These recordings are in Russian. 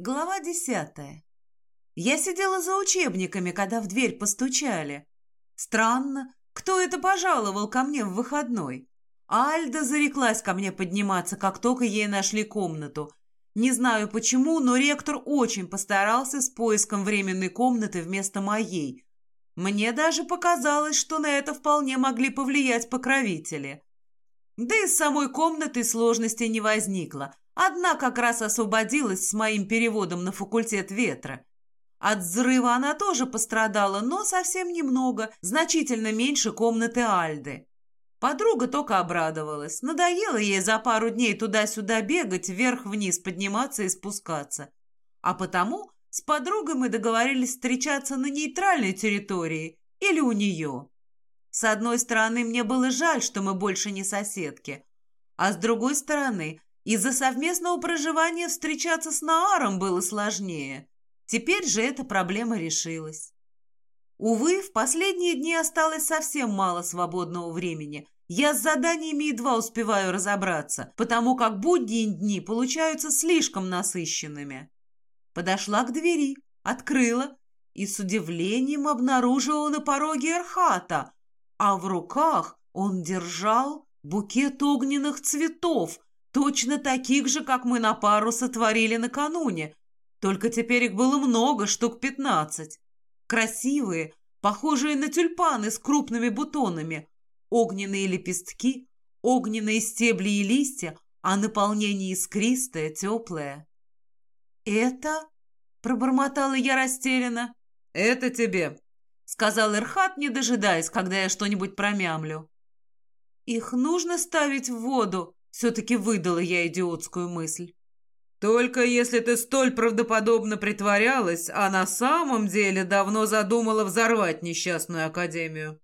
Глава десятая. Я сидела за учебниками, когда в дверь постучали. Странно, кто это пожаловал ко мне в выходной? Альда зареклась ко мне подниматься, как только ей нашли комнату. Не знаю почему, но ректор очень постарался с поиском временной комнаты вместо моей. Мне даже показалось, что на это вполне могли повлиять покровители. Да и с самой комнатой сложностей не возникло – Одна как раз освободилась с моим переводом на факультет ветра. От взрыва она тоже пострадала, но совсем немного, значительно меньше комнаты Альды. Подруга только обрадовалась. Надоело ей за пару дней туда-сюда бегать, вверх-вниз подниматься и спускаться. А потому с подругой мы договорились встречаться на нейтральной территории или у нее. С одной стороны, мне было жаль, что мы больше не соседки, а с другой стороны, из-за совместного проживания встречаться с Нааром было сложнее. Теперь же эта проблема решилась. Увы, в последние дни осталось совсем мало свободного времени. Я с заданиями едва успеваю разобраться, потому как будние дни получаются слишком насыщенными. Подошла к двери, открыла и с удивлением обнаружила на пороге Эрхата, а в руках он держал букет огненных цветов, Точно таких же, как мы на пару сотворили накануне. Только теперь их было много, штук пятнадцать. Красивые, похожие на тюльпаны с крупными бутонами. Огненные лепестки, огненные стебли и листья, а наполнение искристое, теплое. «Это?» — пробормотала я растерянно. «Это тебе», — сказал Ирхат, не дожидаясь, когда я что-нибудь промямлю. «Их нужно ставить в воду?» Все-таки выдала я идиотскую мысль. «Только если ты столь правдоподобно притворялась, а на самом деле давно задумала взорвать несчастную академию».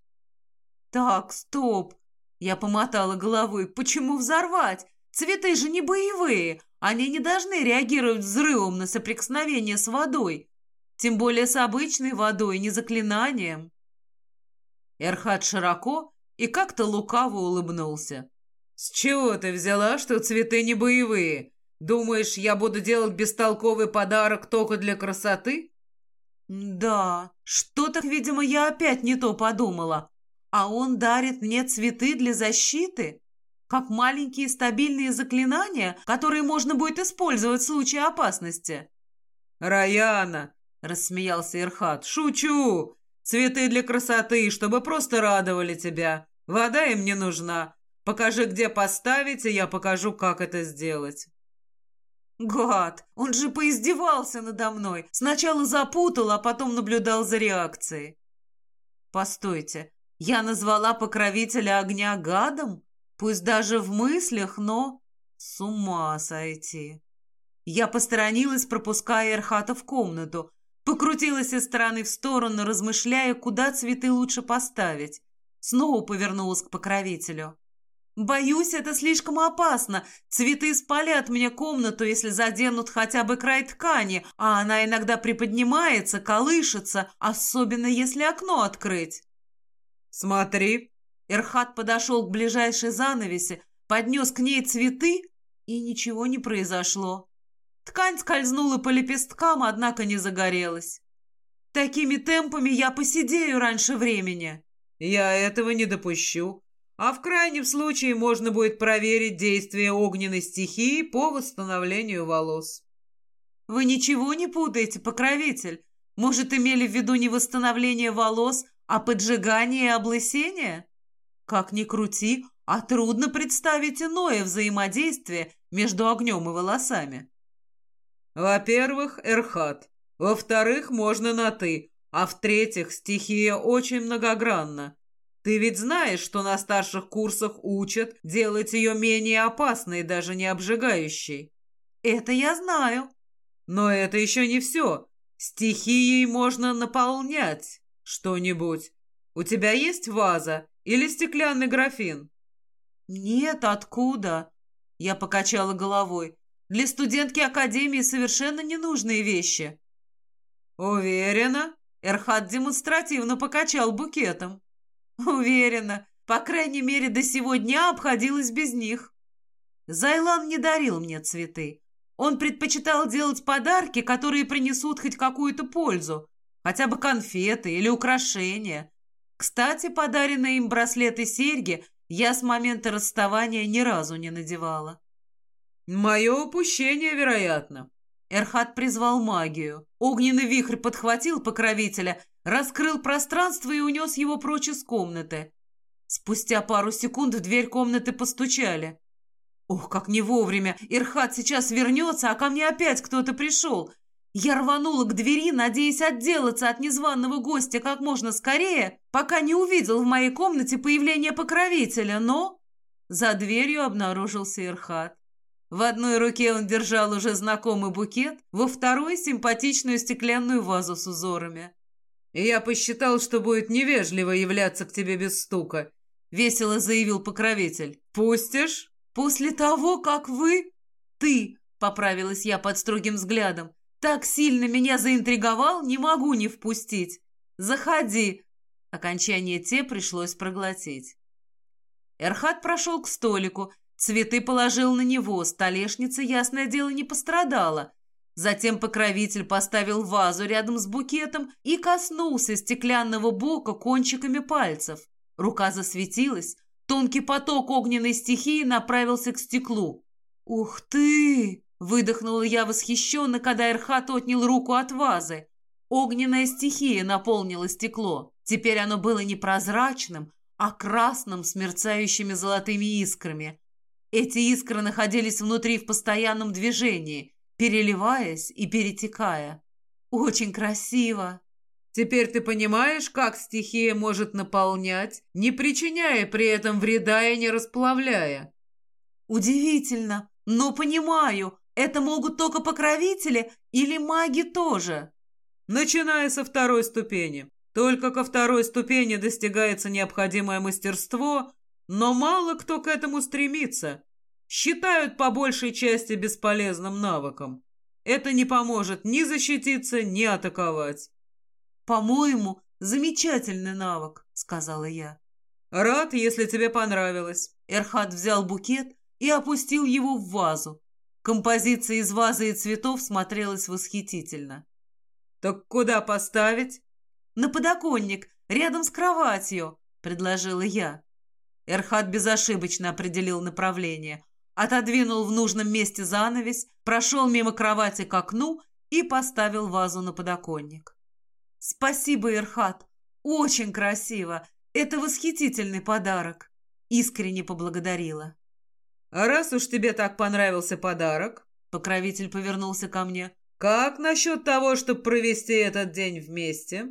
«Так, стоп!» Я помотала головой. «Почему взорвать? Цветы же не боевые. Они не должны реагировать взрывом на соприкосновение с водой. Тем более с обычной водой, не заклинанием». Эрхат широко и как-то лукаво улыбнулся. «С чего ты взяла, что цветы не боевые? Думаешь, я буду делать бестолковый подарок только для красоты?» «Да, что-то, видимо, я опять не то подумала. А он дарит мне цветы для защиты? Как маленькие стабильные заклинания, которые можно будет использовать в случае опасности?» «Раяна!» — рассмеялся Ирхат. «Шучу! Цветы для красоты, чтобы просто радовали тебя. Вода им не нужна. Покажи, где поставить, и я покажу, как это сделать». «Гад! Он же поиздевался надо мной. Сначала запутал, а потом наблюдал за реакцией». «Постойте, я назвала покровителя огня гадом? Пусть даже в мыслях, но... С ума сойти!» Я посторонилась, пропуская Эрхата в комнату, покрутилась из стороны в сторону, размышляя, куда цветы лучше поставить. Снова повернулась к покровителю. «Боюсь, это слишком опасно. Цветы спалят мне комнату, если заденут хотя бы край ткани, а она иногда приподнимается, колышется, особенно если окно открыть». «Смотри». Эрхат подошел к ближайшей занавеси, поднес к ней цветы, и ничего не произошло. Ткань скользнула по лепесткам, однако не загорелась. «Такими темпами я посидею раньше времени». «Я этого не допущу», а в крайнем случае можно будет проверить действие огненной стихии по восстановлению волос. Вы ничего не путаете, покровитель? Может, имели в виду не восстановление волос, а поджигание и облысение? Как ни крути, а трудно представить иное взаимодействие между огнем и волосами. Во-первых, Эрхат. Во-вторых, можно на «ты». А в-третьих, стихия очень многогранна. Ты ведь знаешь, что на старших курсах учат делать ее менее опасной, даже не обжигающей. Это я знаю. Но это еще не все. Стихией можно наполнять что-нибудь. У тебя есть ваза или стеклянный графин? Нет, откуда? Я покачала головой. Для студентки академии совершенно ненужные вещи. Уверена? Эрхат демонстративно покачал букетом. Уверена, по крайней мере, до сего дня обходилась без них. Зайлан не дарил мне цветы. Он предпочитал делать подарки, которые принесут хоть какую-то пользу, хотя бы конфеты или украшения. Кстати, подаренные им браслеты и серьги я с момента расставания ни разу не надевала. «Мое упущение, вероятно». Эрхат призвал магию. Огненный вихрь подхватил покровителя, раскрыл пространство и унес его прочь из комнаты. Спустя пару секунд в дверь комнаты постучали. Ох, как не вовремя! Ирхат сейчас вернется, а ко мне опять кто-то пришел. Я рванула к двери, надеясь отделаться от незваного гостя как можно скорее, пока не увидел в моей комнате появление покровителя, но... За дверью обнаружился Ирхат. В одной руке он держал уже знакомый букет, во второй — симпатичную стеклянную вазу с узорами. «Я посчитал, что будет невежливо являться к тебе без стука», — весело заявил покровитель. «Пустишь?» «После того, как вы...» «Ты», — поправилась я под строгим взглядом, «так сильно меня заинтриговал, не могу не впустить. Заходи». Окончание «те» пришлось проглотить. Эрхат прошел к столику, цветы положил на него, столешница, ясное дело, не пострадала. Затем покровитель поставил вазу рядом с букетом и коснулся стеклянного бока кончиками пальцев. Рука засветилась, Тонкий поток огненной стихии направился к стеклу. «Ух ты!» — выдохнула я восхищенно, когда Эрхат отнял руку от вазы. Огненная стихия наполнила стекло. Теперь оно было не прозрачным, а красным с мерцающими золотыми искрами. Эти искры находились внутри в постоянном движении, переливаясь и перетекая. Очень красиво. Теперь ты понимаешь, как стихия может наполнять, не причиняя при этом вреда и не расплавляя? Удивительно, но понимаю, это могут только покровители или маги тоже? Начиная со второй ступени. Только ко второй ступени достигается необходимое мастерство, но мало кто к этому стремится. Считают по большей части бесполезным навыком. Это не поможет ни защититься, ни атаковать. «По-моему, замечательный навык», — сказала я. «Рад, если тебе понравилось». Эрхат взял букет и опустил его в вазу. Композиция из вазы и цветов смотрелась восхитительно. «Так куда поставить?» «На подоконник, рядом с кроватью», — предложила я. Эрхат безошибочно определил направление, отодвинул в нужном месте занавес, прошел мимо кровати к окну и поставил вазу на подоконник. «Спасибо, Ирхат! Очень красиво! Это восхитительный подарок!» Искренне поблагодарила. «А раз уж тебе так понравился подарок...» Покровитель повернулся ко мне. «Как насчет того, чтобы провести этот день вместе?»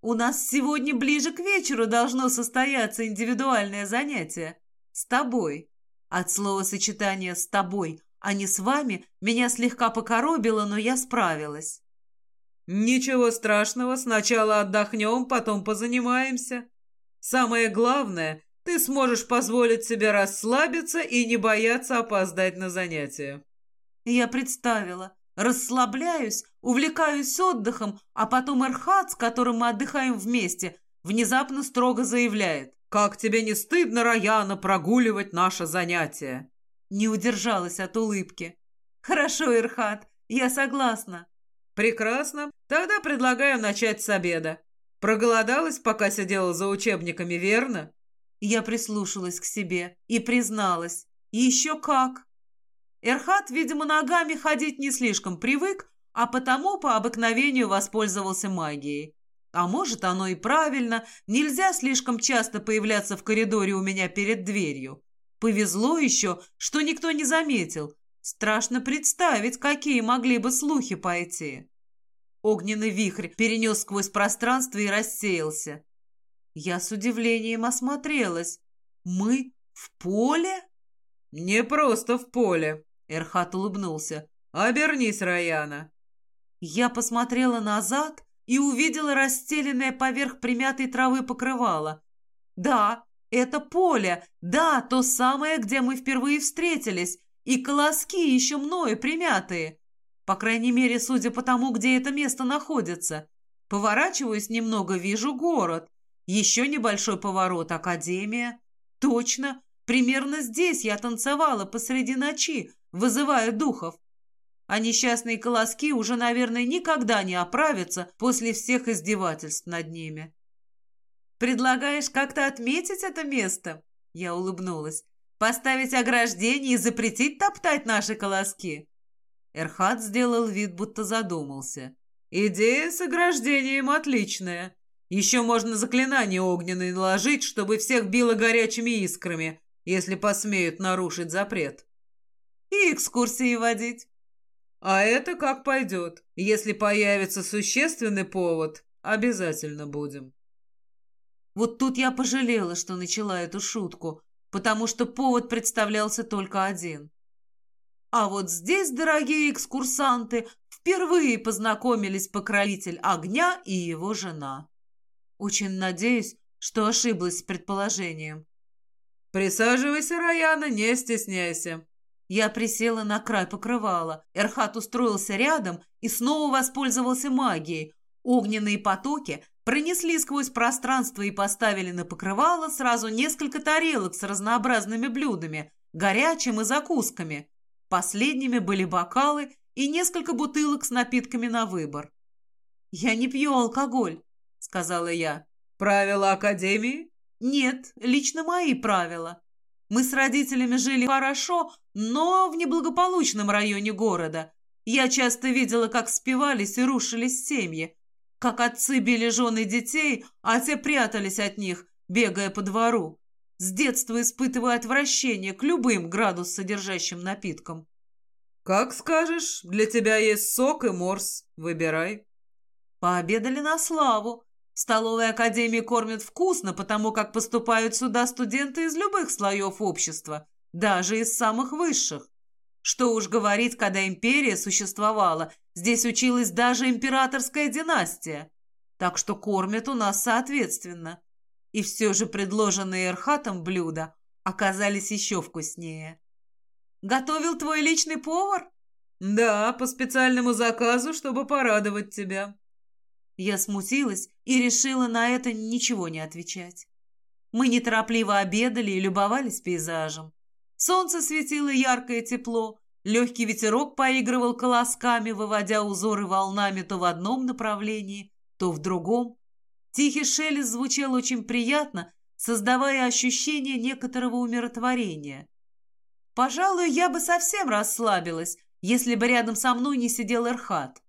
«У нас сегодня ближе к вечеру должно состояться индивидуальное занятие. С тобой». От слова сочетания «с тобой», а не «с вами» меня слегка покоробило, но я справилась. «Ничего страшного, сначала отдохнем, потом позанимаемся. Самое главное, ты сможешь позволить себе расслабиться и не бояться опоздать на занятия». Я представила. Расслабляюсь, увлекаюсь отдыхом, а потом Эрхат, с которым мы отдыхаем вместе, внезапно строго заявляет. «Как тебе не стыдно, Раяна, прогуливать наше занятие?» Не удержалась от улыбки. «Хорошо, Эрхат, я согласна». «Прекрасно. Тогда предлагаю начать с обеда. Проголодалась, пока сидела за учебниками, верно?» Я прислушалась к себе и призналась. «Еще как!» Эрхат, видимо, ногами ходить не слишком привык, а потому по обыкновению воспользовался магией. А может, оно и правильно, нельзя слишком часто появляться в коридоре у меня перед дверью. Повезло еще, что никто не заметил, Страшно представить, какие могли бы слухи пойти. Огненный вихрь перенес сквозь пространство и рассеялся. Я с удивлением осмотрелась. Мы в поле? Не просто в поле, Эрхат улыбнулся. Обернись, Раяна. Я посмотрела назад и увидела расстеленное поверх примятой травы покрывало. Да, это поле, да, то самое, где мы впервые встретились, и колоски еще мною примятые. По крайней мере, судя по тому, где это место находится. Поворачиваюсь немного, вижу город. Еще небольшой поворот, академия. Точно, примерно здесь я танцевала посреди ночи, вызывая духов. а несчастные колоски уже, наверное, никогда не оправятся после всех издевательств над ними. «Предлагаешь как-то отметить это место?» Я улыбнулась. «Поставить ограждение и запретить топтать наши колоски?» Эрхат сделал вид, будто задумался. «Идея с ограждением отличная. Еще можно заклинание огненное наложить, чтобы всех било горячими искрами, если посмеют нарушить запрет. И экскурсии водить. А это как пойдет. Если появится существенный повод, обязательно будем. Вот тут я пожалела, что начала эту шутку, потому что повод представлялся только один. А вот здесь, дорогие экскурсанты, впервые познакомились покровитель огня и его жена. Очень надеюсь, что ошиблась с предположением. «Присаживайся, Раяна, не стесняйся», я присела на край покрывала. Эрхат устроился рядом и снова воспользовался магией. Огненные потоки пронесли сквозь пространство и поставили на покрывало сразу несколько тарелок с разнообразными блюдами, горячим и закусками. Последними были бокалы и несколько бутылок с напитками на выбор. «Я не пью алкоголь», — сказала я. «Правила Академии?» «Нет, лично мои правила. Мы с родителями жили хорошо, но в неблагополучном районе города. Я часто видела, как спивались и рушились семьи, как отцы били жены детей, а те прятались от них, бегая по двору. С детства испытывая отвращение к любым градус содержащим напиткам. «Как скажешь, для тебя есть сок и морс. Выбирай». Пообедали на славу. В столовой академии кормят вкусно, потому как поступают сюда студенты из любых слоев общества, даже из самых высших. Что уж говорить, когда империя существовала, здесь училась даже императорская династия. Так что кормят у нас соответственно. И все же предложенные Эрхатом блюда оказались еще вкуснее. «Готовил твой личный повар?» «Да, по специальному заказу, чтобы порадовать тебя», я смутилась и решила на это ничего не отвечать. Мы неторопливо обедали и любовались пейзажем. Солнце светило яркое тепло, легкий ветерок поигрывал колосками, выводя узоры волнами то в одном направлении, то в другом. Тихий шелест звучал очень приятно, создавая ощущение некоторого умиротворения. Пожалуй, я бы совсем расслабилась, если бы рядом со мной не сидел Эрхат.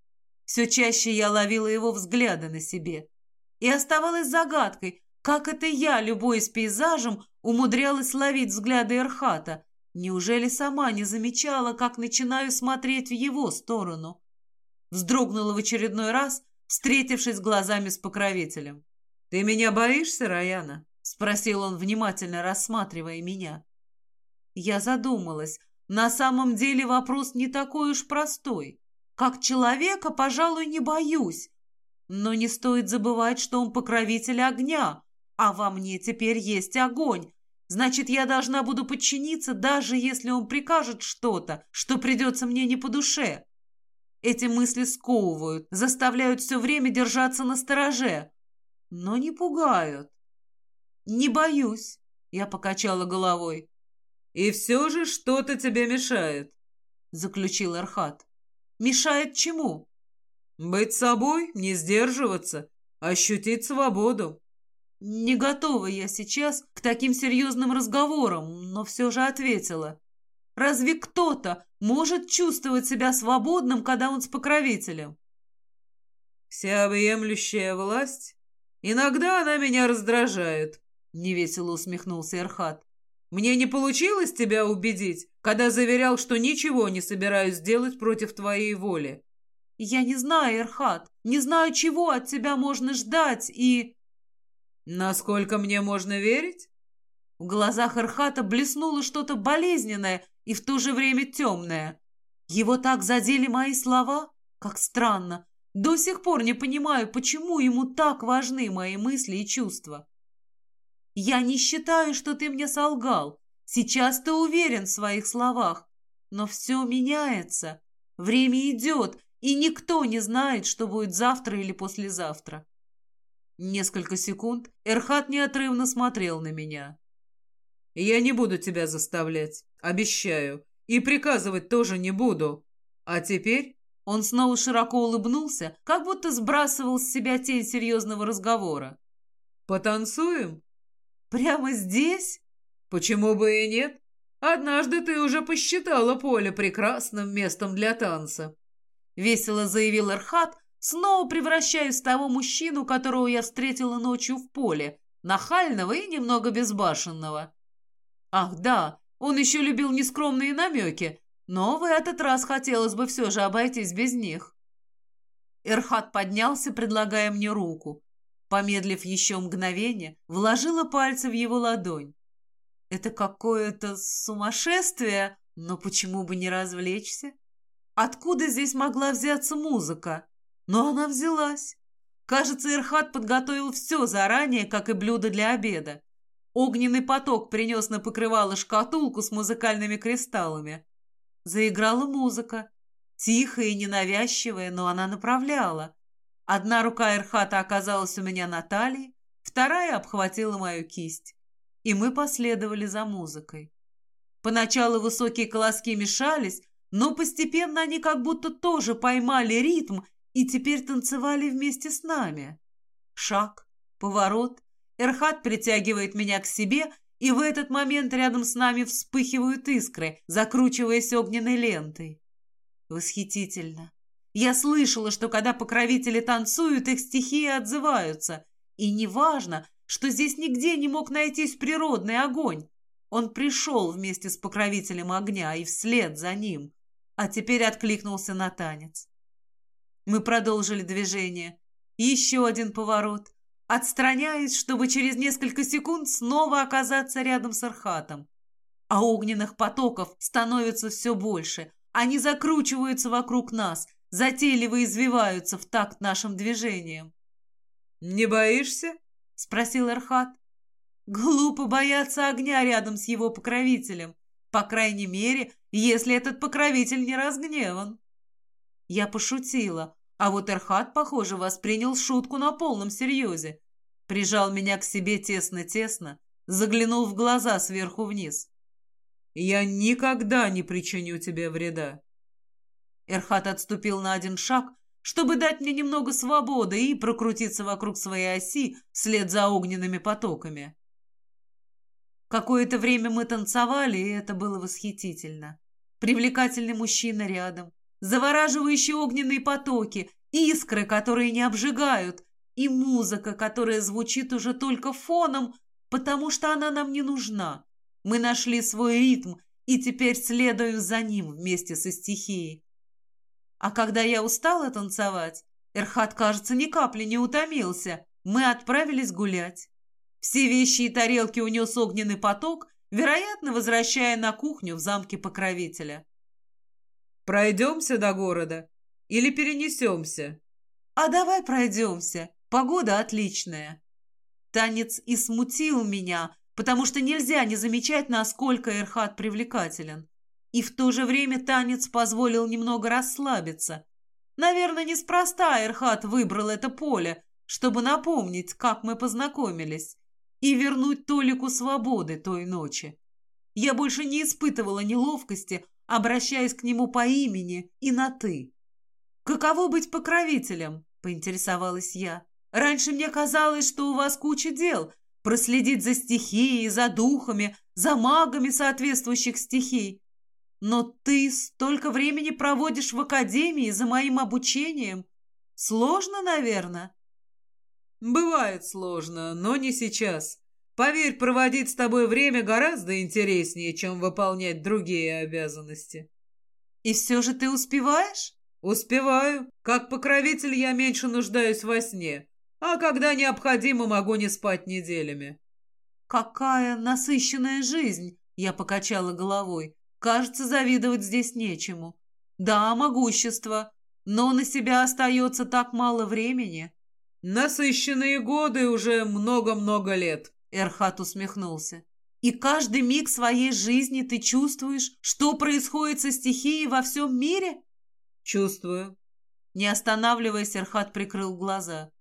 Все чаще я ловила его взгляды на себе. И оставалась загадкой, как это я, любуясь пейзажем, умудрялась ловить взгляды Эрхата. Неужели сама не замечала, как начинаю смотреть в его сторону? Вздрогнула в очередной раз, встретившись глазами с покровителем. «Ты меня боишься, Раяна?» — спросил он, внимательно рассматривая меня. Я задумалась. На самом деле вопрос не такой уж простой. Как человека, пожалуй, не боюсь. Но не стоит забывать, что он покровитель огня, а во мне теперь есть огонь. Значит, я должна буду подчиниться, даже если он прикажет что-то, что придется мне не по душе. Эти мысли сковывают, заставляют все время держаться на стороже, но не пугают. «Не боюсь», — я покачала головой. «И все же что-то тебе мешает», — заключил Архат. Мешает чему? Быть собой, не сдерживаться, ощутить свободу. Не готова я сейчас к таким серьезным разговорам, но все же ответила. Разве кто-то может чувствовать себя свободным, когда он с покровителем? Всеобъемлющая власть? Иногда она меня раздражает, — невесело усмехнулся Эрхат. Мне не получилось тебя убедить, когда заверял, что ничего не собираюсь делать против твоей воли. Я не знаю, Эрхат, не знаю, чего от тебя можно ждать и... Насколько мне можно верить? В глазах Эрхата блеснуло что-то болезненное и в то же время темное. Его так задели мои слова? Как странно. До сих пор не понимаю, почему ему так важны мои мысли и чувства. Я не считаю, что ты мне солгал. Сейчас ты уверен в своих словах. Но все меняется. Время идет, и никто не знает, что будет завтра или послезавтра. Несколько секунд Эрхат неотрывно смотрел на меня. «Я не буду тебя заставлять, обещаю. И приказывать тоже не буду. А теперь он снова широко улыбнулся, как будто сбрасывал с себя тень серьезного разговора. «Потанцуем?» «Прямо здесь?» «Почему бы и нет? Однажды ты уже посчитала поле прекрасным местом для танца», — весело заявил Эрхат, снова превращаясь в того мужчину, которого я встретила ночью в поле, нахального и немного безбашенного. Ах, да, он еще любил нескромные намеки, но в этот раз хотелось бы все же обойтись без них. Эрхат поднялся, предлагая мне руку. Помедлив еще мгновение, вложила пальцы в его ладонь. Это какое-то сумасшествие, но почему бы не развлечься? Откуда здесь могла взяться музыка? Но она взялась. Кажется, Ирхат подготовил все заранее, как и блюдо для обеда. Огненный поток принес на покрывало шкатулку с музыкальными кристаллами. Заиграла музыка. Тихая и ненавязчивая, но она направляла. Одна рука Эрхата оказалась у меня на талии, вторая обхватила мою кисть. И мы последовали за музыкой. Поначалу высокие колоски мешались, но постепенно они как будто тоже поймали ритм и теперь танцевали вместе с нами. Шаг, поворот. Эрхат притягивает меня к себе, и в этот момент рядом с нами вспыхивают искры, закручиваясь огненной лентой. Восхитительно. Я слышала, что когда покровители танцуют, их стихии отзываются. И неважно, что здесь нигде не мог найтись природный огонь. Он пришел вместе с покровителем огня и вслед за ним, а теперь откликнулся на танец. Мы продолжили движение. Еще один поворот. Отстраняясь, чтобы через несколько секунд снова оказаться рядом с Архатом. А огненных потоков становится все больше. Они закручиваются вокруг нас, затейливо извиваются в такт нашим движениям. «Не боишься?» — спросил Архат. «Глупо бояться огня рядом с его покровителем. По крайней мере, если этот покровитель не разгневан». Я пошутила, а вот Эрхат, похоже, воспринял шутку на полном серьезе. Прижал меня к себе тесно-тесно, заглянул в глаза сверху вниз. «Я никогда не причиню тебе вреда». Эрхат отступил на один шаг, чтобы дать мне немного свободы и прокрутиться вокруг своей оси вслед за огненными потоками. Какое-то время мы танцевали, и это было восхитительно. Привлекательный мужчина рядом, завораживающие огненные потоки, искры, которые не обжигают, и музыка, которая звучит уже только фоном, потому что она нам не нужна. Мы нашли свой ритм и теперь следуем за ним вместе со стихией. А когда я устала танцевать, Эрхат, кажется, ни капли не утомился, мы отправились гулять. Все вещи и тарелки унес огненный поток, вероятно, возвращая на кухню в замке покровителя. Пройдемся до города или перенесемся? А давай пройдемся. Погода отличная. Танец и смутил меня, потому что нельзя не замечать, насколько Эрхат привлекателен. И в то же время танец позволил немного расслабиться. Наверное, неспроста Эрхат выбрал это поле, чтобы напомнить, как мы познакомились, и вернуть Толику свободы той ночи. Я больше не испытывала неловкости, обращаясь к нему по имени и на «ты». «Каково быть покровителем?» – поинтересовалась я. «Раньше мне казалось, что у вас куча дел. Проследить за стихией, за духами, за магами соответствующих стихий. Но ты столько времени проводишь в академии за моим обучением. Сложно, наверное?» «Бывает сложно, но не сейчас. Поверь, проводить с тобой время гораздо интереснее, чем выполнять другие обязанности. И все же ты успеваешь? Успеваю. Как покровитель я меньше нуждаюсь во сне, а когда необходимо, могу не спать неделями. Какая насыщенная жизнь, я покачала головой. Кажется, завидовать здесь нечему. Да, могущество, но на себя остается так мало времени. Насыщенные годы уже много-много лет. Эрхат усмехнулся. «И каждый миг своей жизни ты чувствуешь, что происходит со стихией во всем мире?» «Чувствую». Не останавливаясь, Эрхат прикрыл глаза.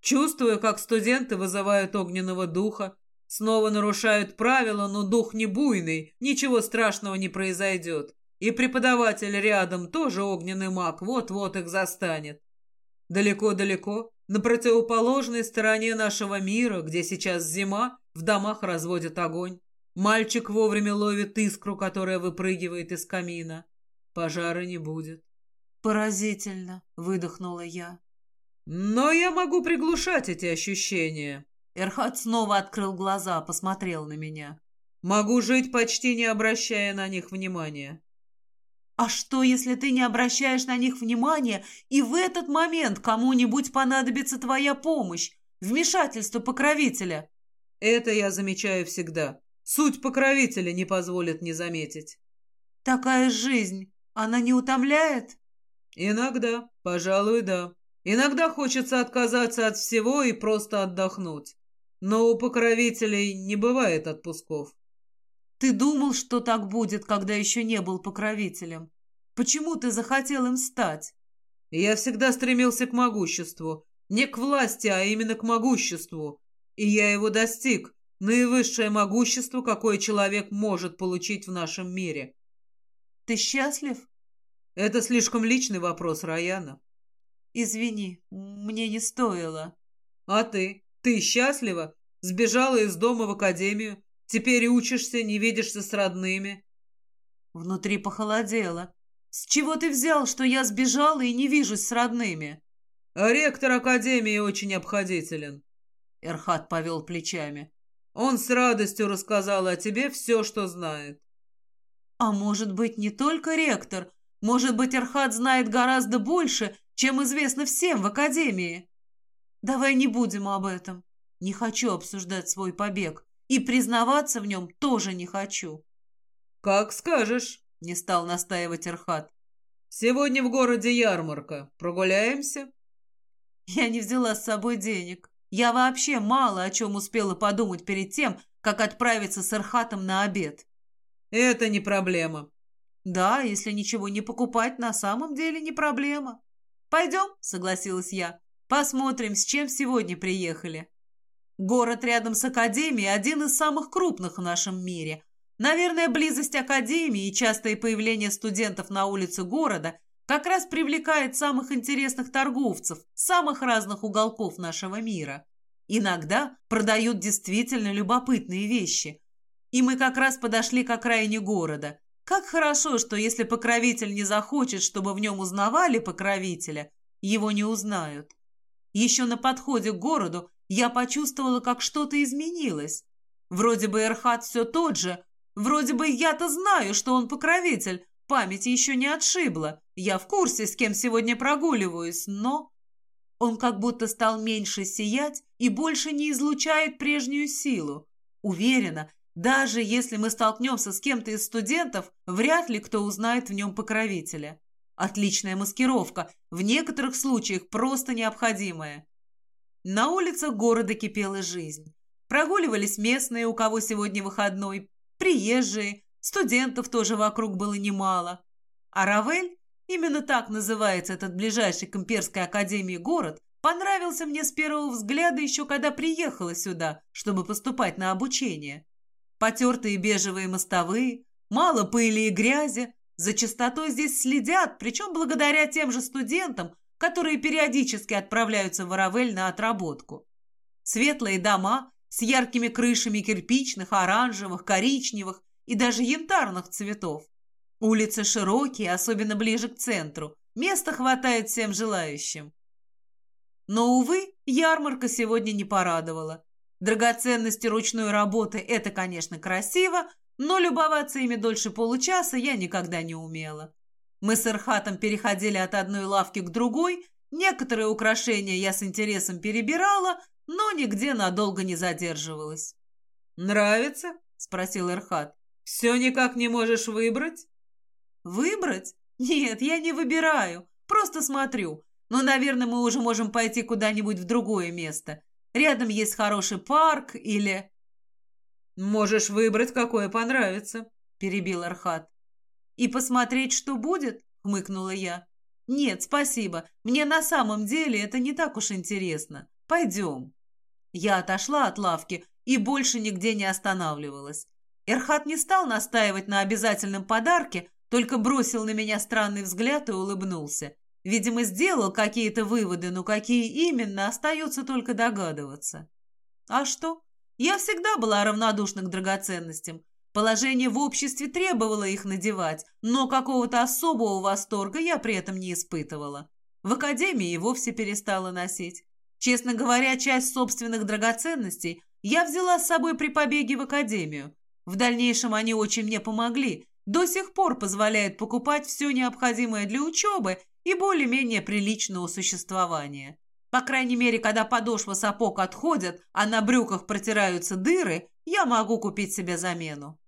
«Чувствую, как студенты вызывают огненного духа, снова нарушают правила, но дух не буйный, ничего страшного не произойдет. И преподаватель рядом тоже огненный маг, вот-вот их застанет. Далеко-далеко, на противоположной стороне нашего мира, где сейчас зима, в домах разводят огонь. Мальчик вовремя ловит искру, которая выпрыгивает из камина. Пожара не будет. «Поразительно», — выдохнула я. «Но я могу приглушать эти ощущения». Эрхат снова открыл глаза, посмотрел на меня. «Могу жить, почти не обращая на них внимания». «А что, если ты не обращаешь на них внимания, и в этот момент кому-нибудь понадобится твоя помощь, вмешательство покровителя?» «Это я замечаю всегда. Суть покровителя не позволит не заметить». «Такая жизнь, она не утомляет?» «Иногда, пожалуй, да. Иногда хочется отказаться от всего и просто отдохнуть. Но у покровителей не бывает отпусков». «Ты думал, что так будет, когда еще не был покровителем? Почему ты захотел им стать?» «Я всегда стремился к могуществу. Не к власти, а именно к могуществу. И я его достиг. Наивысшее могущество, какое человек может получить в нашем мире». «Ты счастлив?» Это слишком личный вопрос, Раяна. Извини, мне не стоило. А ты? Ты счастлива? Сбежала из дома в академию? Теперь учишься, не видишься с родными? Внутри похолодело. С чего ты взял, что я сбежала и не вижусь с родными? А ректор академии очень обходителен. Эрхат повел плечами. Он с радостью рассказал о тебе все, что знает. А может быть, не только ректор, может быть, Архат знает гораздо больше, чем известно всем в Академии. Давай не будем об этом. Не хочу обсуждать свой побег. И признаваться в нем тоже не хочу. Как скажешь, не стал настаивать Архат. Сегодня в городе ярмарка. Прогуляемся? Я не взяла с собой денег. Я вообще мало о чем успела подумать перед тем, как отправиться с Архатом на обед. Это не проблема. Да, если ничего не покупать, на самом деле не проблема. Пойдем, согласилась я. Посмотрим, с чем сегодня приехали. Город рядом с Академией один из самых крупных в нашем мире. Наверное, близость Академии и частое появление студентов на улице города как раз привлекает самых интересных торговцев самых разных уголков нашего мира. Иногда продают действительно любопытные вещи. И мы как раз подошли к окраине города – как хорошо, что если покровитель не захочет, чтобы в нем узнавали покровителя, его не узнают. Еще на подходе к городу я почувствовала, как что-то изменилось. Вроде бы Эрхат все тот же, вроде бы я-то знаю, что он покровитель, память еще не отшибла, я в курсе, с кем сегодня прогуливаюсь, но... Он как будто стал меньше сиять и больше не излучает прежнюю силу. Уверена, даже если мы столкнемся с кем-то из студентов, вряд ли кто узнает в нем покровителя. Отличная маскировка, в некоторых случаях просто необходимая. На улицах города кипела жизнь. Прогуливались местные, у кого сегодня выходной, приезжие, студентов тоже вокруг было немало. А Равель, именно так называется этот ближайший к имперской академии город, понравился мне с первого взгляда еще когда приехала сюда, чтобы поступать на обучение. Потертые бежевые мостовые, мало пыли и грязи. За чистотой здесь следят, причем благодаря тем же студентам, которые периодически отправляются в Аравель на отработку. Светлые дома с яркими крышами кирпичных, оранжевых, коричневых и даже янтарных цветов. Улицы широкие, особенно ближе к центру. Места хватает всем желающим. Но, увы, ярмарка сегодня не порадовала. Драгоценности ручной работы – это, конечно, красиво, но любоваться ими дольше получаса я никогда не умела. Мы с Ирхатом переходили от одной лавки к другой, некоторые украшения я с интересом перебирала, но нигде надолго не задерживалась. «Нравится?» – спросил Ирхат. «Все никак не можешь выбрать?» «Выбрать? Нет, я не выбираю, просто смотрю. Но, наверное, мы уже можем пойти куда-нибудь в другое место. Рядом есть хороший парк или...» «Можешь выбрать, какое понравится», — перебил Архат. «И посмотреть, что будет?» — хмыкнула я. «Нет, спасибо. Мне на самом деле это не так уж интересно. Пойдем». Я отошла от лавки и больше нигде не останавливалась. Эрхат не стал настаивать на обязательном подарке, только бросил на меня странный взгляд и улыбнулся. Видимо, сделал какие-то выводы, но какие именно, остается только догадываться. А что? Я всегда была равнодушна к драгоценностям. Положение в обществе требовало их надевать, но какого-то особого восторга я при этом не испытывала. В академии вовсе перестала носить. Честно говоря, часть собственных драгоценностей я взяла с собой при побеге в академию. В дальнейшем они очень мне помогли, до сих пор позволяют покупать все необходимое для учебы и более-менее приличного существования. По крайней мере, когда подошва сапог отходят, а на брюках протираются дыры, я могу купить себе замену.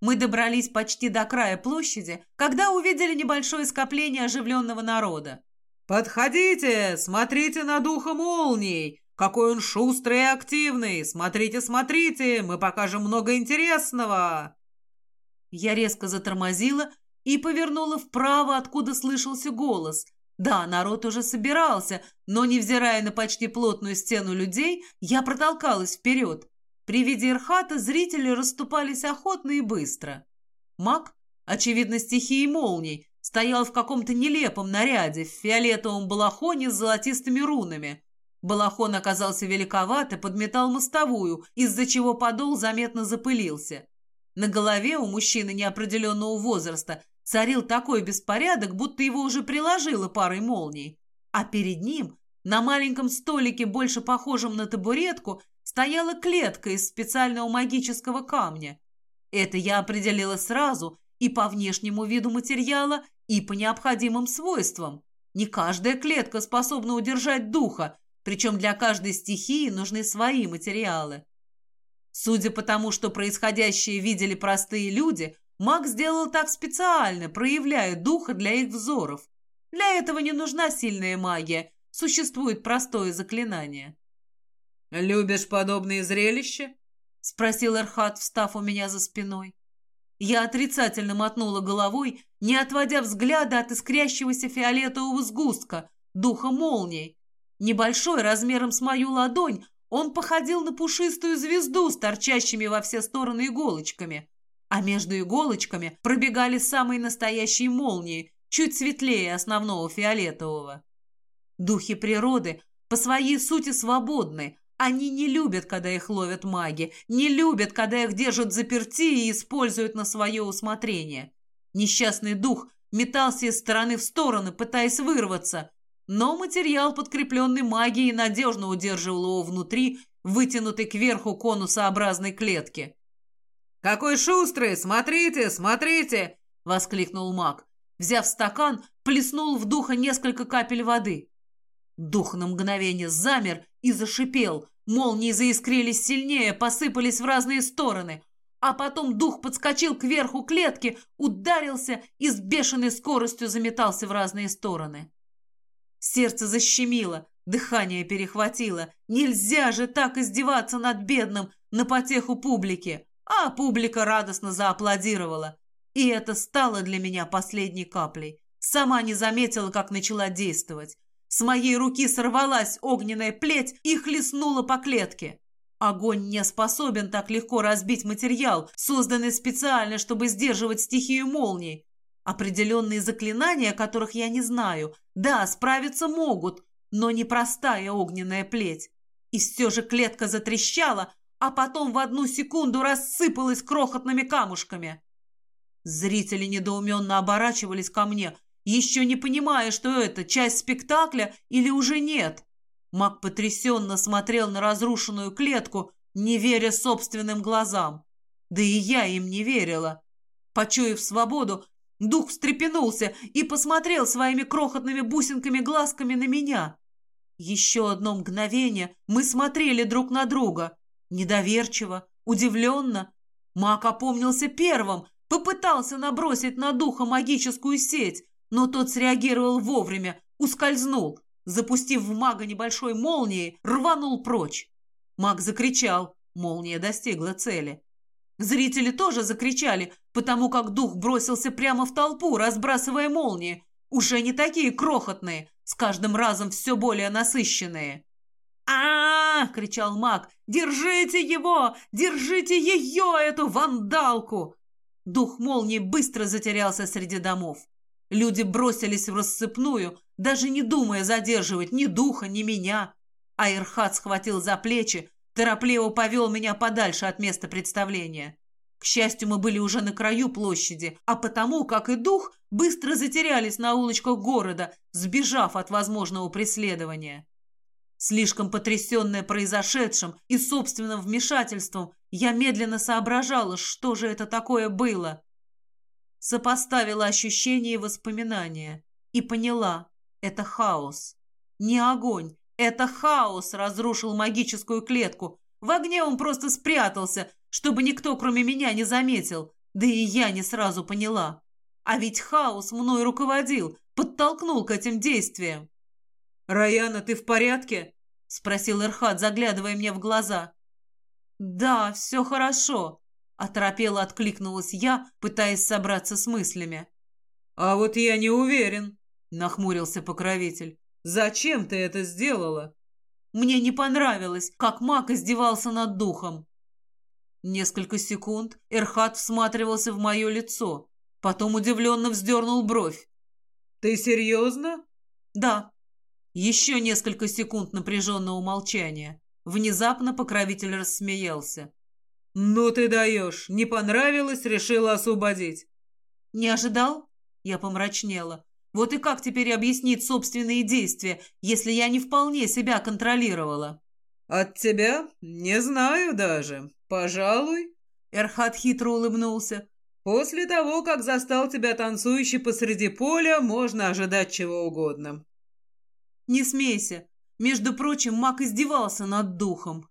Мы добрались почти до края площади, когда увидели небольшое скопление оживленного народа. «Подходите, смотрите на духа молний! Какой он шустрый и активный! Смотрите, смотрите, мы покажем много интересного!» Я резко затормозила и повернула вправо, откуда слышался голос. Да, народ уже собирался, но, невзирая на почти плотную стену людей, я протолкалась вперед. При виде Ирхата зрители расступались охотно и быстро. Маг, очевидно, стихией молний, стоял в каком-то нелепом наряде, в фиолетовом балахоне с золотистыми рунами. Балахон оказался великоват и подметал мостовую, из-за чего подол заметно запылился. На голове у мужчины неопределенного возраста царил такой беспорядок, будто его уже приложило парой молний. А перед ним, на маленьком столике, больше похожем на табуретку, стояла клетка из специального магического камня. Это я определила сразу и по внешнему виду материала, и по необходимым свойствам. Не каждая клетка способна удержать духа, причем для каждой стихии нужны свои материалы. Судя по тому, что происходящее видели простые люди, маг сделал так специально, проявляя духа для их взоров. Для этого не нужна сильная магия, существует простое заклинание. «Любишь подобные зрелища?» — спросил Эрхат, встав у меня за спиной. Я отрицательно мотнула головой, не отводя взгляда от искрящегося фиолетового сгустка, духа молний. Небольшой, размером с мою ладонь, он походил на пушистую звезду с торчащими во все стороны иголочками. А между иголочками пробегали самые настоящие молнии, чуть светлее основного фиолетового. Духи природы по своей сути свободны, они не любят, когда их ловят маги, не любят, когда их держат заперти и используют на свое усмотрение. Несчастный дух метался из стороны в сторону, пытаясь вырваться, но материал, подкрепленный магией, надежно удерживал его внутри, вытянутой кверху конусообразной клетки. «Какой шустрый! Смотрите, смотрите!» — воскликнул маг. Взяв стакан, плеснул в духа несколько капель воды. Дух на мгновение замер и зашипел. Молнии заискрились сильнее, посыпались в разные стороны. А потом дух подскочил к верху клетки, ударился и с бешеной скоростью заметался в разные стороны. Сердце защемило, дыхание перехватило. Нельзя же так издеваться над бедным на потеху публики. А публика радостно зааплодировала. И это стало для меня последней каплей. Сама не заметила, как начала действовать. С моей руки сорвалась огненная плеть и хлестнула по клетке. Огонь не способен так легко разбить материал, созданный специально, чтобы сдерживать стихию молний. Определенные заклинания, которых я не знаю, да, справиться могут, но не простая огненная плеть. И все же клетка затрещала, а потом в одну секунду рассыпалась крохотными камушками. Зрители недоуменно оборачивались ко мне, еще не понимая, что это часть спектакля или уже нет. Мак потрясенно смотрел на разрушенную клетку, не веря собственным глазам. Да и я им не верила. Почуяв свободу, дух встрепенулся и посмотрел своими крохотными бусинками-глазками на меня. Еще одно мгновение мы смотрели друг на друга. Недоверчиво, удивленно. Мак опомнился первым, попытался набросить на духа магическую сеть, но тот среагировал вовремя, ускользнул, запустив в мага небольшой молнией, рванул прочь. Маг закричал, молния достигла цели. Зрители тоже закричали, потому как дух бросился прямо в толпу, разбрасывая молнии, уже не такие крохотные, с каждым разом все более насыщенные. а, -а, -а кричал маг. «Держите его! Держите ее, эту вандалку!» Дух молнии быстро затерялся среди домов. Люди бросились в рассыпную, даже не думая задерживать ни духа, ни меня. А схватил за плечи, торопливо повел меня подальше от места представления. К счастью, мы были уже на краю площади, а потому, как и дух, быстро затерялись на улочках города, сбежав от возможного преследования. Слишком потрясенная произошедшим и собственным вмешательством, я медленно соображала, что же это такое было. Сопоставила ощущения и воспоминания и поняла — это хаос. Не огонь, это хаос разрушил магическую клетку. В огне он просто спрятался, чтобы никто, кроме меня, не заметил, да и я не сразу поняла. А ведь хаос мной руководил, подтолкнул к этим действиям. «Раяна, ты в порядке?» — спросил Ирхат, заглядывая мне в глаза. «Да, все хорошо», — оторопело откликнулась я, пытаясь собраться с мыслями. «А вот я не уверен», — нахмурился покровитель. «Зачем ты это сделала?» Мне не понравилось, как маг издевался над духом. Несколько секунд Эрхат всматривался в мое лицо, потом удивленно вздернул бровь. «Ты серьезно?» «Да». Еще несколько секунд напряженного молчания. Внезапно покровитель рассмеялся. «Ну ты даешь! Не понравилось, решила освободить!» «Не ожидал?» Я помрачнела. «Вот и как теперь объяснить собственные действия, если я не вполне себя контролировала?» «От тебя? Не знаю даже. Пожалуй». Эрхат хитро улыбнулся. «После того, как застал тебя танцующей посреди поля, можно ожидать чего угодно». «Не смейся. Между прочим, маг издевался над духом».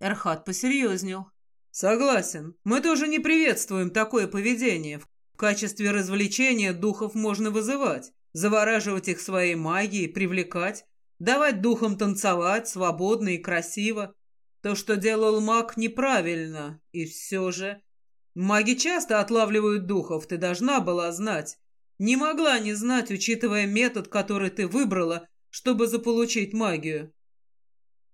Эрхат посерьезнел. «Согласен. Мы тоже не приветствуем такое поведение. В качестве развлечения духов можно вызывать, завораживать их своей магией, привлекать, давать духам танцевать свободно и красиво. То, что делал маг, неправильно, и все же... Маги часто отлавливают духов, ты должна была знать. Не могла не знать, учитывая метод, который ты выбрала, чтобы заполучить магию.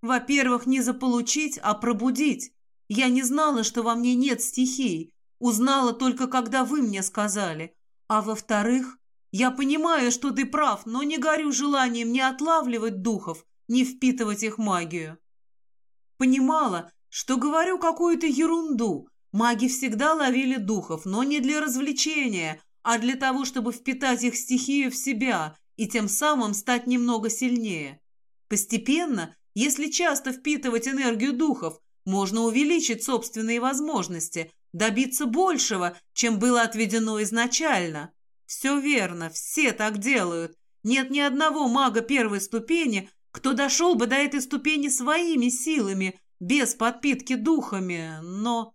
Во-первых, не заполучить, а пробудить. Я не знала, что во мне нет стихий. Узнала только, когда вы мне сказали. А во-вторых, я понимаю, что ты прав, но не горю желанием не отлавливать духов, не впитывать их магию. Понимала, что говорю какую-то ерунду. Маги всегда ловили духов, но не для развлечения, а для того, чтобы впитать их стихию в себя и тем самым стать немного сильнее. Постепенно, если часто впитывать энергию духов, можно увеличить собственные возможности, добиться большего, чем было отведено изначально. Все верно, все так делают. Нет ни одного мага первой ступени, кто дошел бы до этой ступени своими силами, без подпитки духами, но...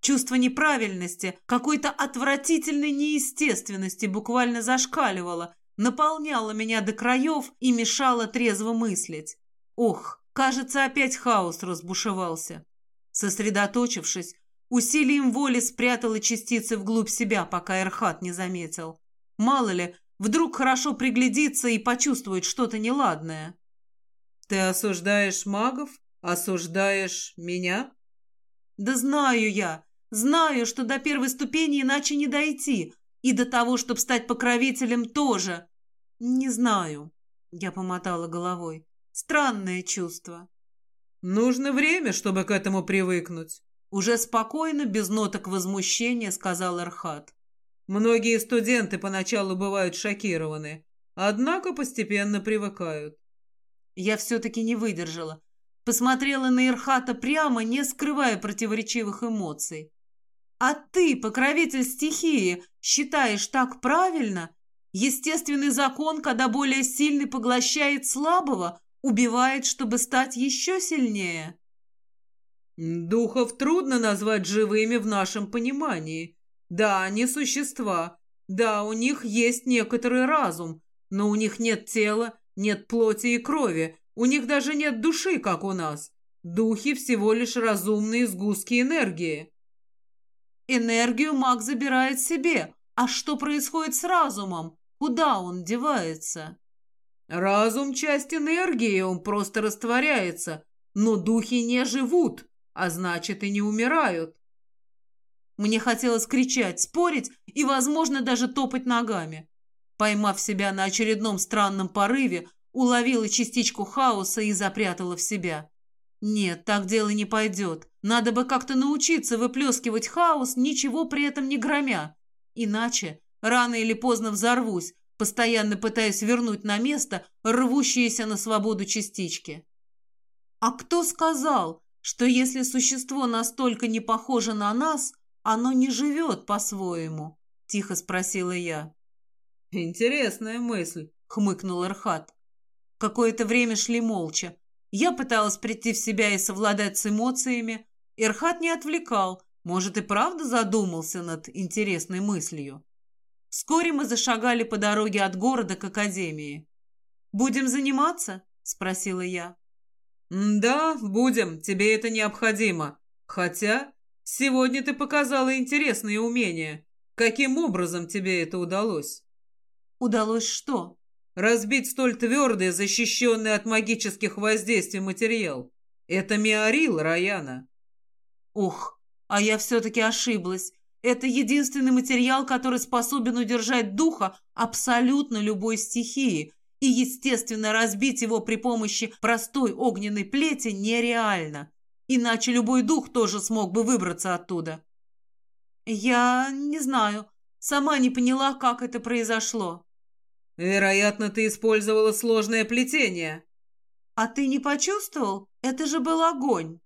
Чувство неправильности, какой-то отвратительной неестественности буквально зашкаливало, наполняло меня до краев и мешало трезво мыслить. Ох, кажется, опять хаос разбушевался. Сосредоточившись, Усилием воли спрятала частицы вглубь себя, пока Эрхат не заметил. Мало ли, вдруг хорошо приглядится и почувствует что-то неладное. «Ты осуждаешь магов? Осуждаешь меня?» «Да знаю я. Знаю, что до первой ступени иначе не дойти. И до того, чтобы стать покровителем, тоже. Не знаю». Я помотала головой. «Странное чувство». «Нужно время, чтобы к этому привыкнуть». Уже спокойно, без ноток возмущения, сказал Эрхат. Многие студенты поначалу бывают шокированы, однако постепенно привыкают. Я все-таки не выдержала. Посмотрела на Ирхата прямо, не скрывая противоречивых эмоций. «А ты, покровитель стихии, считаешь так правильно? Естественный закон, когда более сильный поглощает слабого, убивает, чтобы стать еще сильнее?» Духов трудно назвать живыми в нашем понимании. Да, они существа. Да, у них есть некоторый разум, но у них нет тела, нет плоти и крови. У них даже нет души, как у нас. Духи всего лишь разумные сгустки энергии. Энергию маг забирает себе. А что происходит с разумом? Куда он девается? Разум – часть энергии, он просто растворяется. Но духи не живут а значит и не умирают. Мне хотелось кричать, спорить и, возможно, даже топать ногами. Поймав себя на очередном странном порыве, уловила частичку хаоса и запрятала в себя. Нет, так дело не пойдет. Надо бы как-то научиться выплескивать хаос, ничего при этом не громя. Иначе рано или поздно взорвусь, постоянно пытаясь вернуть на место рвущиеся на свободу частички. А кто сказал, что если существо настолько не похоже на нас, оно не живет по-своему? Тихо спросила я. Интересная мысль, хмыкнул Архат. Какое-то время шли молча. Я пыталась прийти в себя и совладать с эмоциями. Ирхат не отвлекал, может и правда задумался над интересной мыслью. Вскоре мы зашагали по дороге от города к академии. «Будем заниматься?» – спросила я. «Да, будем, тебе это необходимо. Хотя сегодня ты показала интересные умения. Каким образом тебе это удалось?» «Удалось что?» «Разбить столь твердый, защищенный от магических воздействий материал. Это миорил, Раяна». «Ух, а я все-таки ошиблась. Это единственный материал, который способен удержать духа абсолютно любой стихии, и, естественно, разбить его при помощи простой огненной плети нереально. Иначе любой дух тоже смог бы выбраться оттуда. Я не знаю, сама не поняла, как это произошло. Вероятно, ты использовала сложное плетение. А ты не почувствовал? Это же был огонь.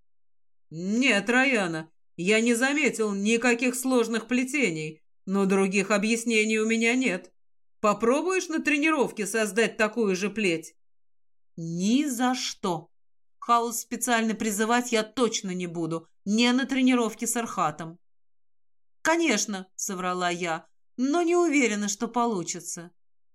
Нет, Раяна, я не заметил никаких сложных плетений, но других объяснений у меня нет. Попробуешь на тренировке создать такую же плеть? Ни за что. Хаос специально призывать я точно не буду. Не на тренировке с Архатом. Конечно, соврала я, но не уверена, что получится.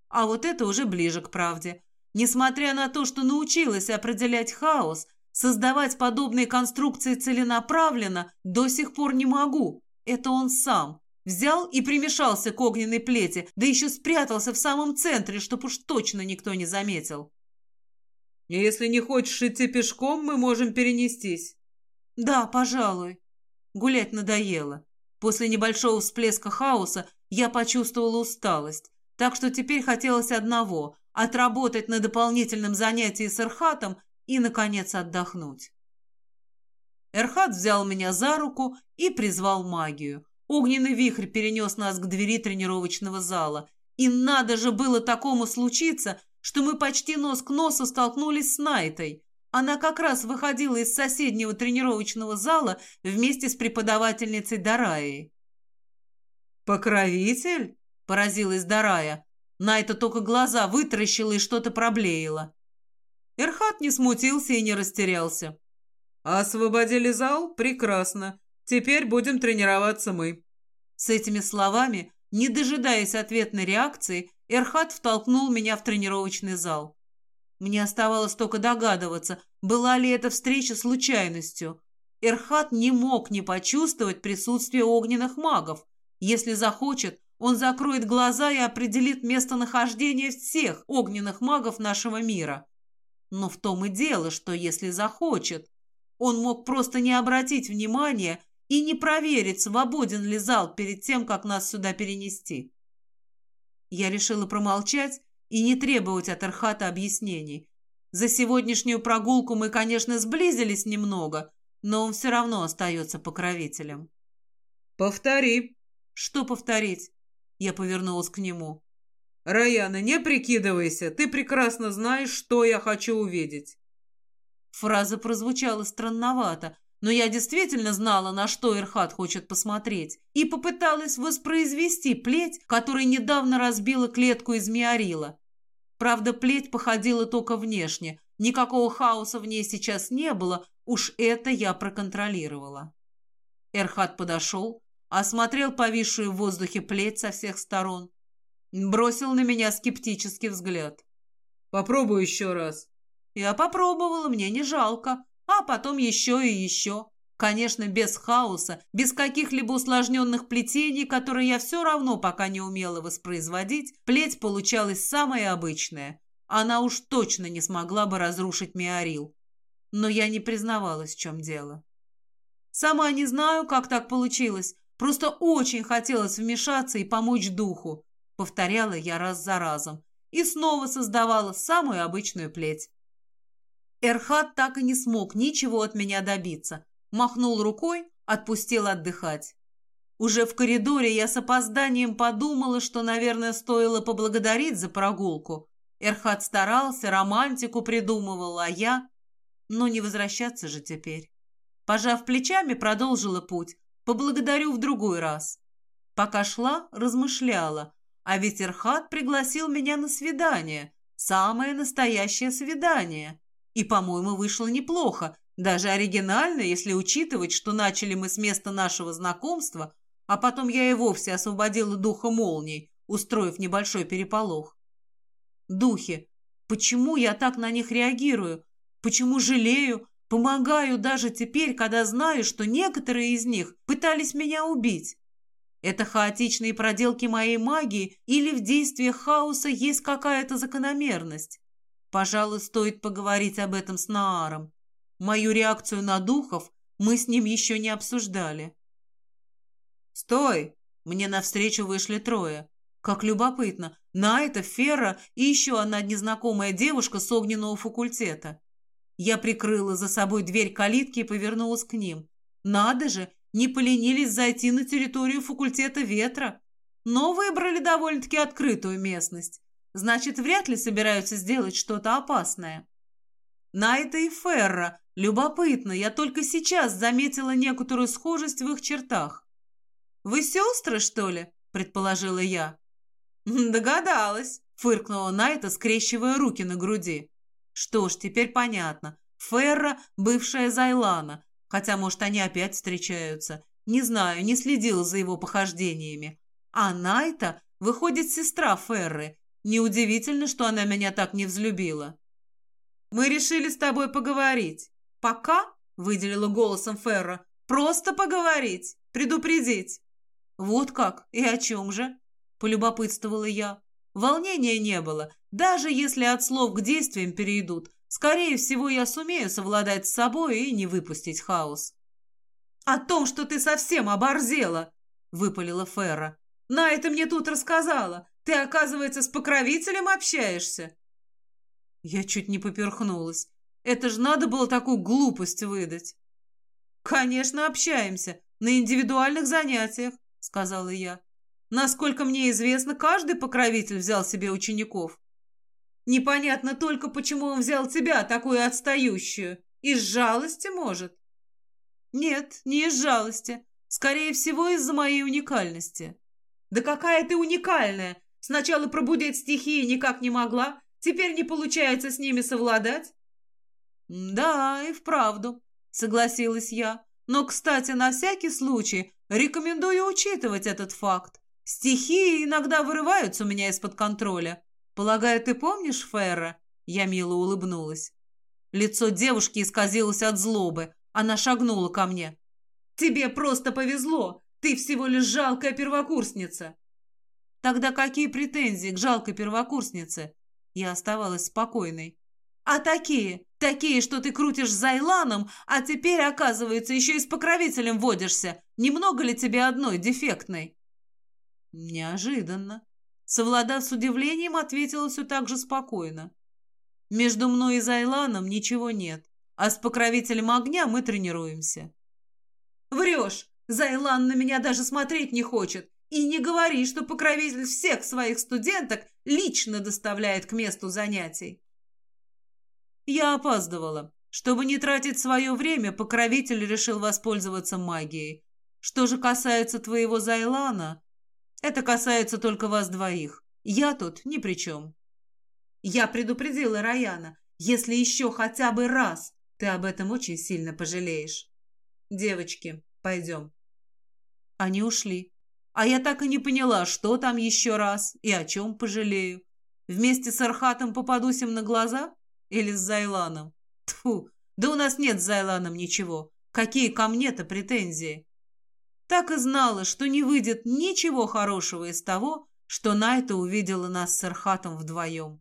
А вот это уже ближе к правде. Несмотря на то, что научилась определять хаос, Создавать подобные конструкции целенаправленно до сих пор не могу. Это он сам. Взял и примешался к огненной плете, да еще спрятался в самом центре, чтоб уж точно никто не заметил. «Если не хочешь идти пешком, мы можем перенестись». «Да, пожалуй». Гулять надоело. После небольшого всплеска хаоса я почувствовала усталость, так что теперь хотелось одного – отработать на дополнительном занятии с Ирхатом и, наконец, отдохнуть. Эрхат взял меня за руку и призвал магию. Огненный вихрь перенес нас к двери тренировочного зала. И надо же было такому случиться, что мы почти нос к носу столкнулись с Найтой. Она как раз выходила из соседнего тренировочного зала вместе с преподавательницей Дараей. «Покровитель?» – поразилась Дарая. Найта только глаза вытаращила и что-то проблеяла. Эрхат не смутился и не растерялся. «Освободили зал? Прекрасно. Теперь будем тренироваться мы». С этими словами, не дожидаясь ответной реакции, Эрхат втолкнул меня в тренировочный зал. Мне оставалось только догадываться, была ли эта встреча случайностью. Эрхат не мог не почувствовать присутствие огненных магов. Если захочет, он закроет глаза и определит местонахождение всех огненных магов нашего мира. Но в том и дело, что если захочет, он мог просто не обратить внимания и не проверить, свободен ли зал перед тем, как нас сюда перенести. Я решила промолчать и не требовать от Архата объяснений. За сегодняшнюю прогулку мы, конечно, сблизились немного, но он все равно остается покровителем. «Повтори». «Что повторить?» Я повернулась к нему. «Раяна, не прикидывайся, ты прекрасно знаешь, что я хочу увидеть». Фраза прозвучала странновато, но я действительно знала, на что Ирхат хочет посмотреть, и попыталась воспроизвести плеть, которая недавно разбила клетку из миорила. Правда, плеть походила только внешне, никакого хаоса в ней сейчас не было, уж это я проконтролировала. Эрхат подошел, осмотрел повисшую в воздухе плеть со всех сторон, Бросил на меня скептический взгляд. «Попробуй еще раз». Я попробовала, мне не жалко. А потом еще и еще. Конечно, без хаоса, без каких-либо усложненных плетений, которые я все равно пока не умела воспроизводить, плеть получалась самая обычная. Она уж точно не смогла бы разрушить Миорил. Но я не признавалась, в чем дело. Сама не знаю, как так получилось. Просто очень хотелось вмешаться и помочь духу, повторяла я раз за разом и снова создавала самую обычную плеть. Эрхат так и не смог ничего от меня добиться. Махнул рукой, отпустил отдыхать. Уже в коридоре я с опозданием подумала, что, наверное, стоило поблагодарить за прогулку. Эрхат старался, романтику придумывал, а я... Но не возвращаться же теперь. Пожав плечами, продолжила путь. Поблагодарю в другой раз. Пока шла, размышляла. А ведь пригласил меня на свидание. Самое настоящее свидание. И, по-моему, вышло неплохо, даже оригинально, если учитывать, что начали мы с места нашего знакомства, а потом я и вовсе освободила духа молний, устроив небольшой переполох. Духи. Почему я так на них реагирую? Почему жалею? Помогаю даже теперь, когда знаю, что некоторые из них пытались меня убить. Это хаотичные проделки моей магии или в действиях хаоса есть какая-то закономерность? Пожалуй, стоит поговорить об этом с Нааром. Мою реакцию на духов мы с ним еще не обсуждали. «Стой!» Мне навстречу вышли трое. Как любопытно. Найта, Ферра и еще одна незнакомая девушка с огненного факультета. Я прикрыла за собой дверь калитки и повернулась к ним. Надо же, не поленились зайти на территорию факультета ветра. Но выбрали довольно-таки открытую местность. Значит, вряд ли собираются сделать что-то опасное. Найта и Ферра. Любопытно, я только сейчас заметила некоторую схожесть в их чертах. «Вы сестры, что ли?» – предположила я. «Догадалась», – фыркнула Найта, скрещивая руки на груди. «Что ж, теперь понятно. Ферра – бывшая Зайлана, хотя, может, они опять встречаются. Не знаю, не следила за его похождениями. А Найта, выходит, сестра Ферры, Неудивительно, что она меня так не взлюбила. «Мы решили с тобой поговорить. Пока?» — выделила голосом Ферра. «Просто поговорить, предупредить». «Вот как? И о чем же?» — полюбопытствовала я. Волнения не было. Даже если от слов к действиям перейдут, скорее всего, я сумею совладать с собой и не выпустить хаос. «О том, что ты совсем оборзела!» — выпалила Ферра. «На это мне тут рассказала. Ты, оказывается, с покровителем общаешься?» Я чуть не поперхнулась. Это же надо было такую глупость выдать. «Конечно, общаемся. На индивидуальных занятиях», — сказала я. «Насколько мне известно, каждый покровитель взял себе учеников. Непонятно только, почему он взял тебя, такую отстающую. Из жалости, может?» «Нет, не из жалости. Скорее всего, из-за моей уникальности». «Да какая ты уникальная! Сначала пробудить стихии никак не могла, теперь не получается с ними совладать?» «Да, и вправду», — согласилась я. «Но, кстати, на всякий случай рекомендую учитывать этот факт. Стихии иногда вырываются у меня из-под контроля. Полагаю, ты помнишь Ферра?» Я мило улыбнулась. Лицо девушки исказилось от злобы. Она шагнула ко мне. «Тебе просто повезло. Ты всего лишь жалкая первокурсница. Тогда какие претензии к жалкой первокурснице? Я оставалась спокойной. А такие, такие, что ты крутишь зайланом, а теперь, оказывается, еще и с покровителем водишься. Немного ли тебе одной дефектной? Неожиданно. Совладав с удивлением, ответила все так же спокойно. Между мной и Зайланом ничего нет, а с покровителем огня мы тренируемся. Врешь! Зайлан на меня даже смотреть не хочет. И не говори, что покровитель всех своих студенток лично доставляет к месту занятий. Я опаздывала. Чтобы не тратить свое время, покровитель решил воспользоваться магией. Что же касается твоего Зайлана, это касается только вас двоих. Я тут ни при чем. Я предупредила Раяна, если еще хотя бы раз ты об этом очень сильно пожалеешь. Девочки, пойдем. Они ушли. А я так и не поняла, что там еще раз и о чем пожалею. Вместе с Архатом попадусь им на глаза? Или с Зайланом? Тфу, да у нас нет с Зайланом ничего. Какие ко мне-то претензии? Так и знала, что не выйдет ничего хорошего из того, что Найта увидела нас с Архатом вдвоем.